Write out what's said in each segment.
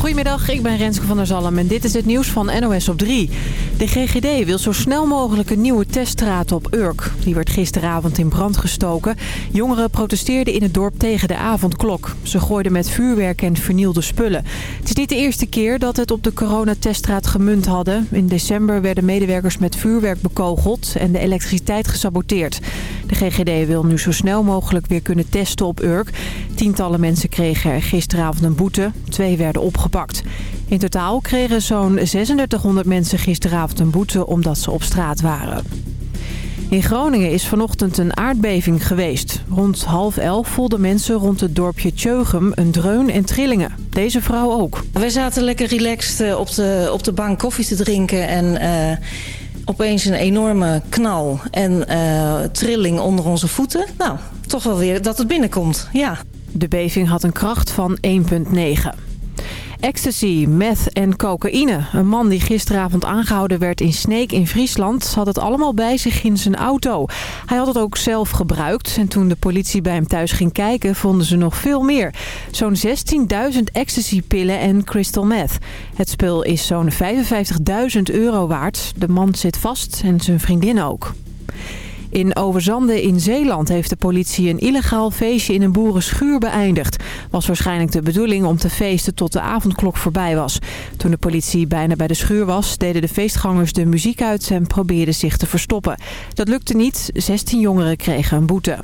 Goedemiddag, ik ben Renske van der Zalm en dit is het nieuws van NOS op 3. De GGD wil zo snel mogelijk een nieuwe teststraat op Urk. Die werd gisteravond in brand gestoken. Jongeren protesteerden in het dorp tegen de avondklok. Ze gooiden met vuurwerk en vernielde spullen. Het is niet de eerste keer dat het op de coronateststraat gemunt hadden. In december werden medewerkers met vuurwerk bekogeld en de elektriciteit gesaboteerd. De GGD wil nu zo snel mogelijk weer kunnen testen op Urk. Tientallen mensen kregen er gisteravond een boete. Twee werden opgepakt. In totaal kregen zo'n 3600 mensen gisteravond een boete omdat ze op straat waren. In Groningen is vanochtend een aardbeving geweest. Rond half elf voelden mensen rond het dorpje Tjeugem een dreun en trillingen. Deze vrouw ook. Wij zaten lekker relaxed eh, op de, op de bank koffie te drinken en... Uh opeens een enorme knal en uh, trilling onder onze voeten. Nou, toch wel weer dat het binnenkomt, ja. De beving had een kracht van 1,9. Ecstasy, meth en cocaïne. Een man die gisteravond aangehouden werd in Sneek in Friesland... had het allemaal bij zich in zijn auto. Hij had het ook zelf gebruikt. En toen de politie bij hem thuis ging kijken, vonden ze nog veel meer. Zo'n 16.000 ecstasy-pillen en crystal meth. Het spul is zo'n 55.000 euro waard. De man zit vast en zijn vriendin ook. In Overzande in Zeeland heeft de politie een illegaal feestje in een boerenschuur beëindigd. Was waarschijnlijk de bedoeling om te feesten tot de avondklok voorbij was. Toen de politie bijna bij de schuur was, deden de feestgangers de muziek uit en probeerden zich te verstoppen. Dat lukte niet, 16 jongeren kregen een boete.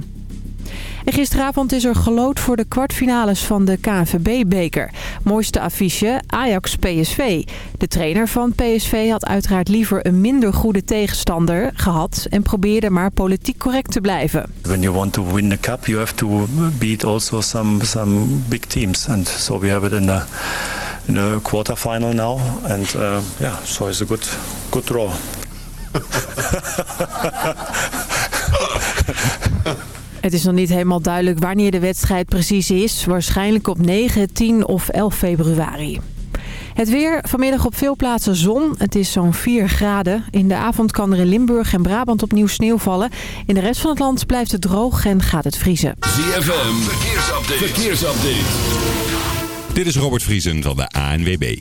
Gisteravond is er gelood voor de kwartfinales van de KNVB-beker. Mooiste affiche Ajax-PSV. De trainer van PSV had uiteraard liever een minder goede tegenstander gehad... en probeerde maar politiek correct te blijven. When you want to win the cup, you have to beat also some, some big teams. And so we have it in the, in the quarterfinal now. And uh, yeah, so it's a good, good draw. Het is nog niet helemaal duidelijk wanneer de wedstrijd precies is. Waarschijnlijk op 9, 10 of 11 februari. Het weer, vanmiddag op veel plaatsen zon. Het is zo'n 4 graden. In de avond kan er in Limburg en Brabant opnieuw sneeuw vallen. In de rest van het land blijft het droog en gaat het vriezen. ZFM, verkeersupdate. verkeersupdate. Dit is Robert Vriesen van de ANWB.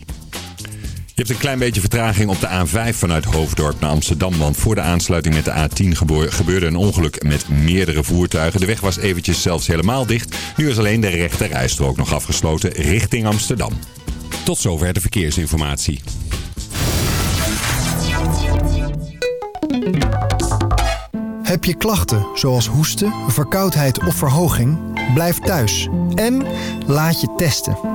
Je hebt een klein beetje vertraging op de A5 vanuit Hoofddorp naar Amsterdam. Want voor de aansluiting met de A10 gebeurde een ongeluk met meerdere voertuigen. De weg was eventjes zelfs helemaal dicht. Nu is alleen de rechte rijstrook nog afgesloten richting Amsterdam. Tot zover de verkeersinformatie. Heb je klachten zoals hoesten, verkoudheid of verhoging? Blijf thuis en laat je testen.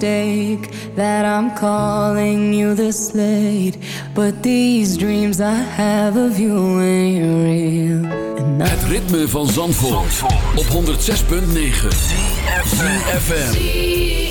mistake that I'm calling you this late. But these dreams I have of you ain't real. And Het ritme van Zandvoort, Zandvoort. op 106.9 FM.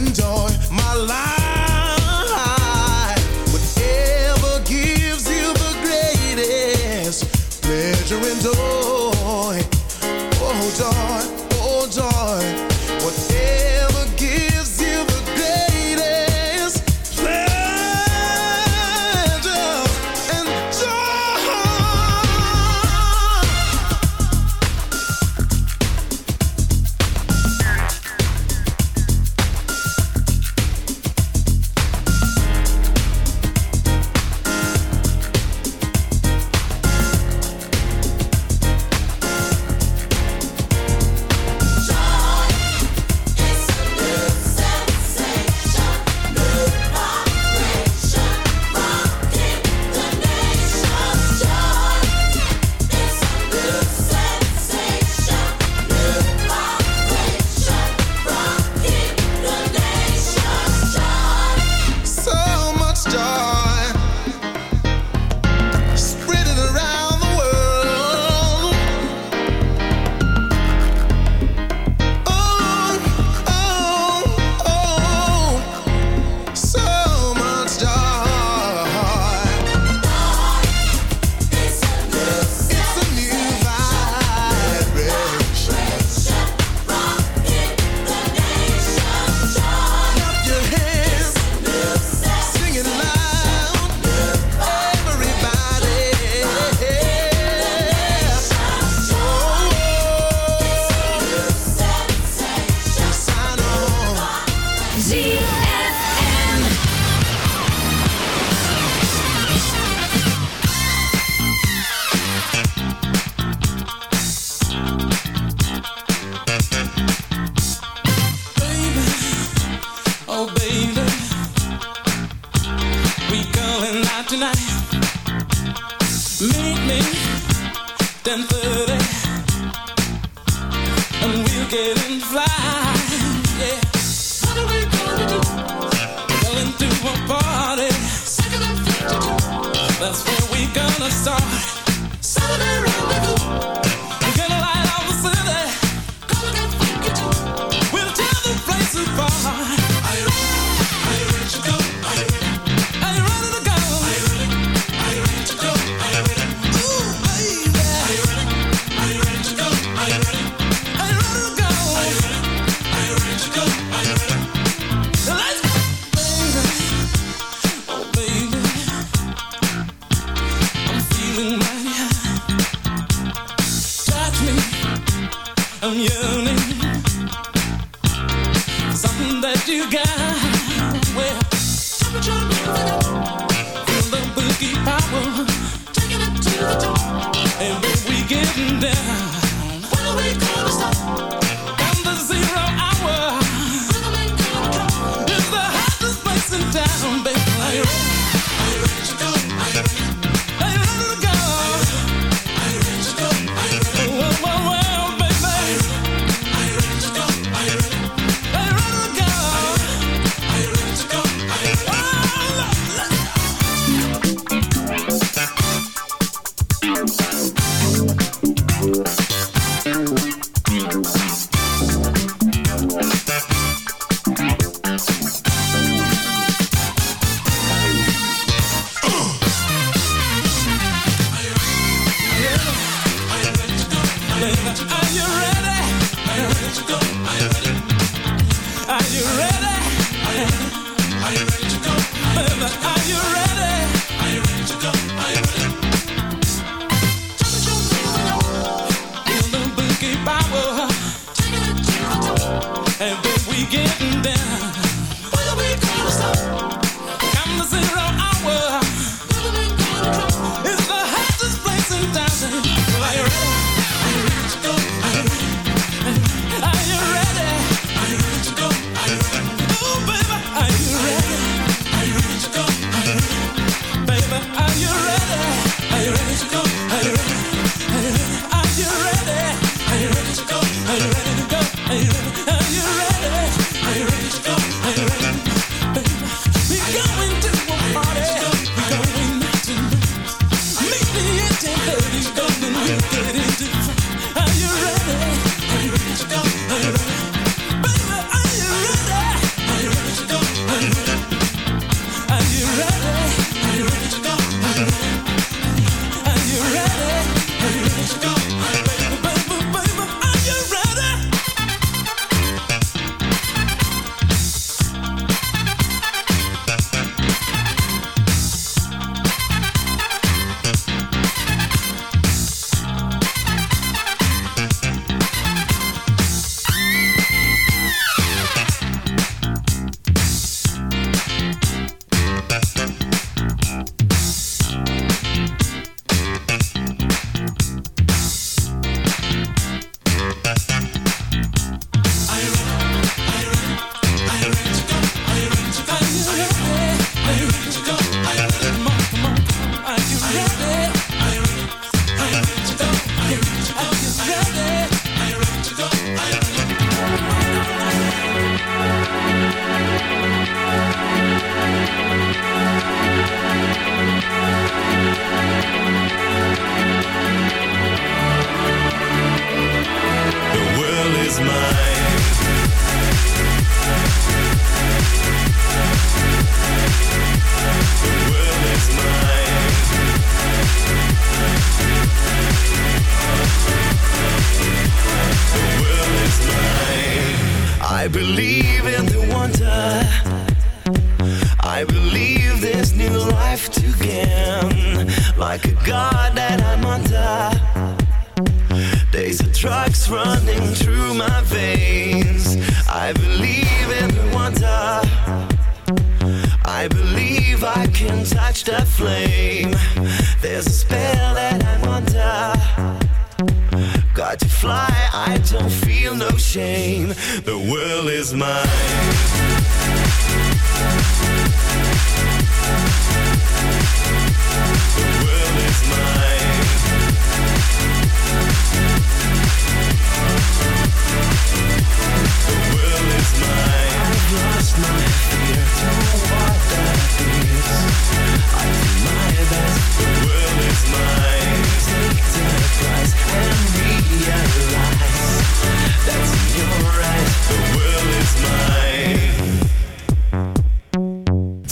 and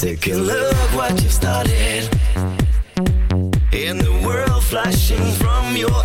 Take a look what you've started. In the world flashing from your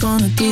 gonna do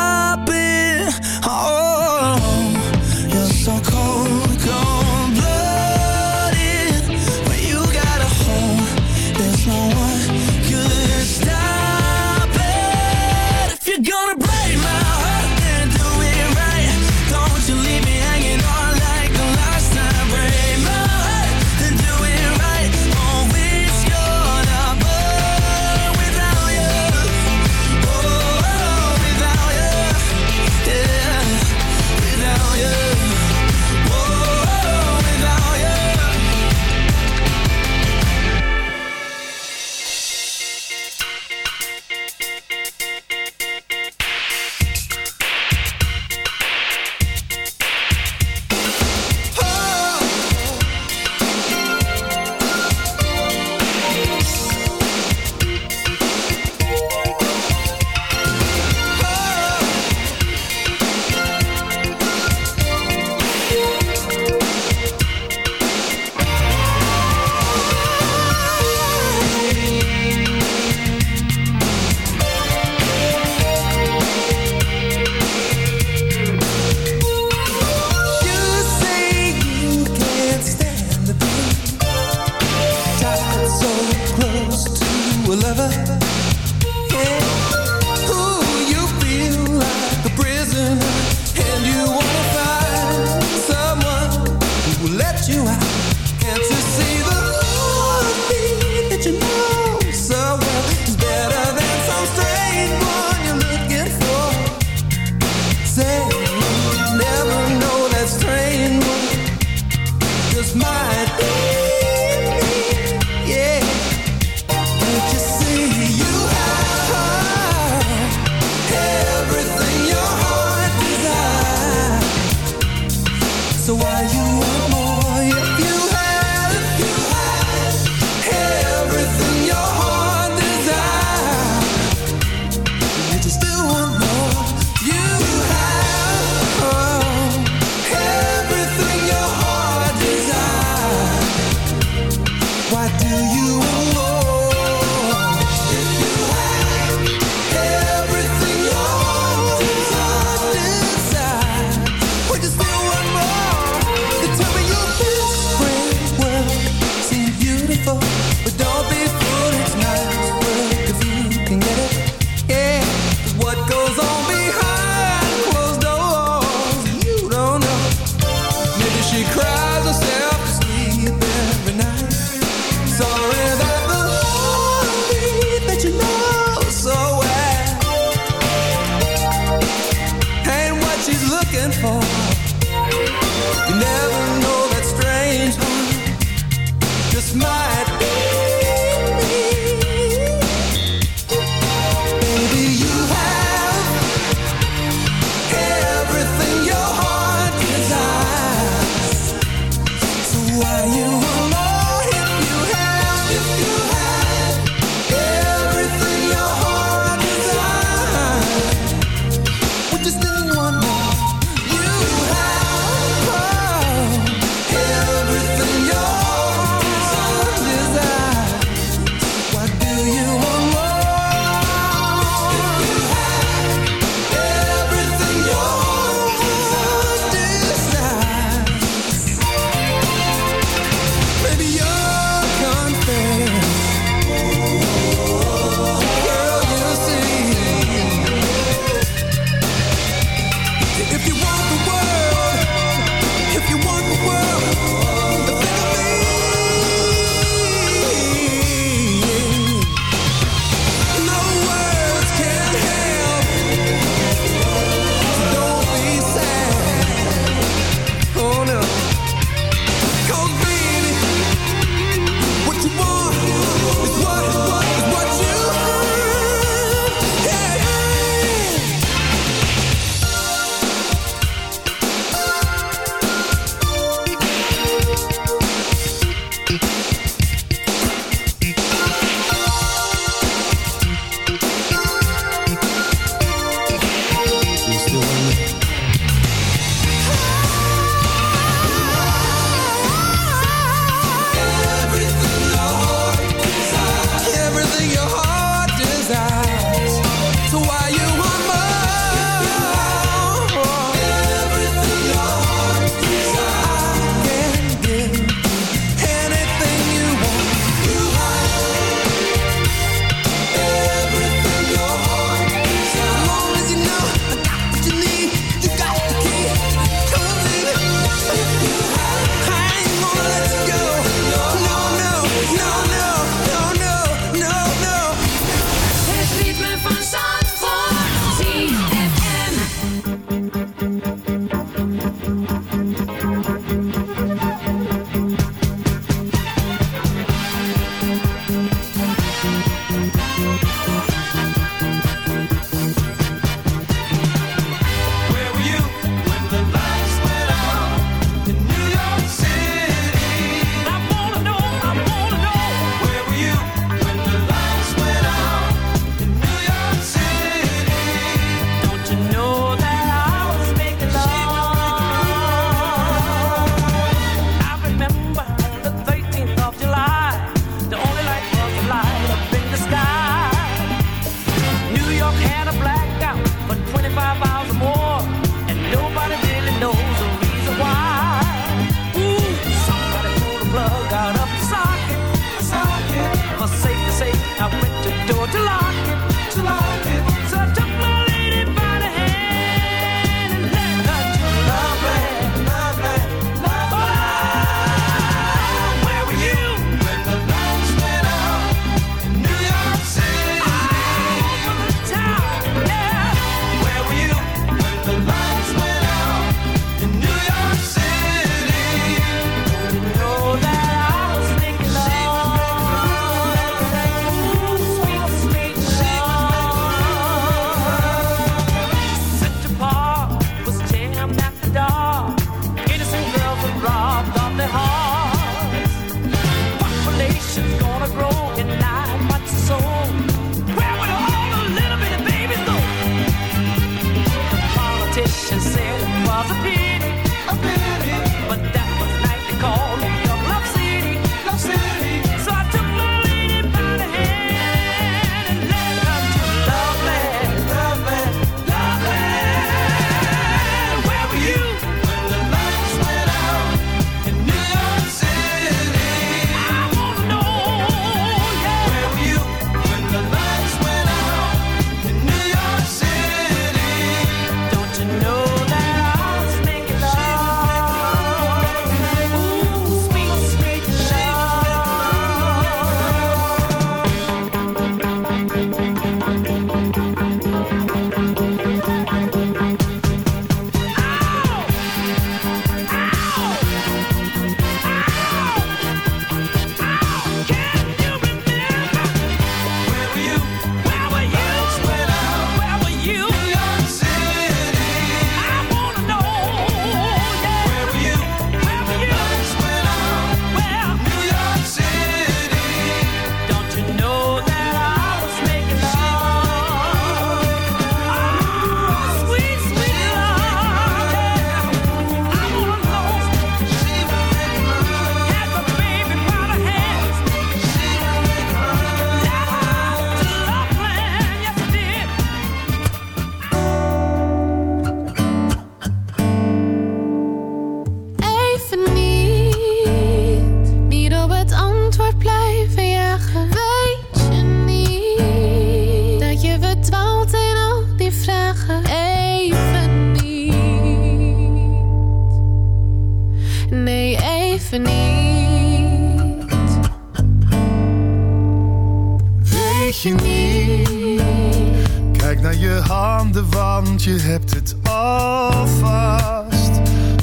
want je hebt het alvast.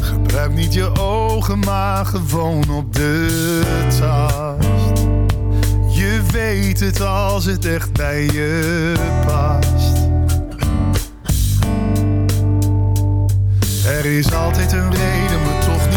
Gebruik niet je ogen, maar gewoon op de tast. Je weet het als het echt bij je past. Er is altijd een reden, maar toch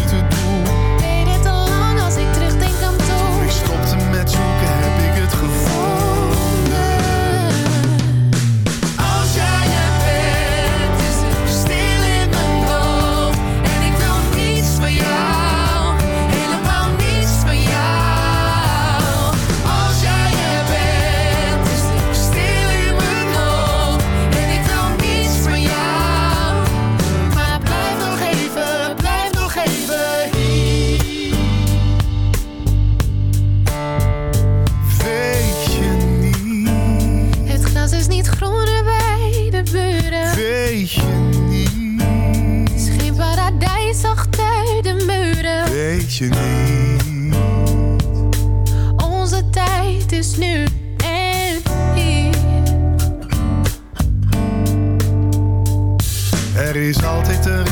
Onze tijd is nu en hier. Er is altijd een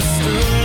understood.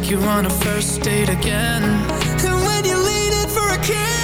take you on a first date again. And when you're leaning for a kiss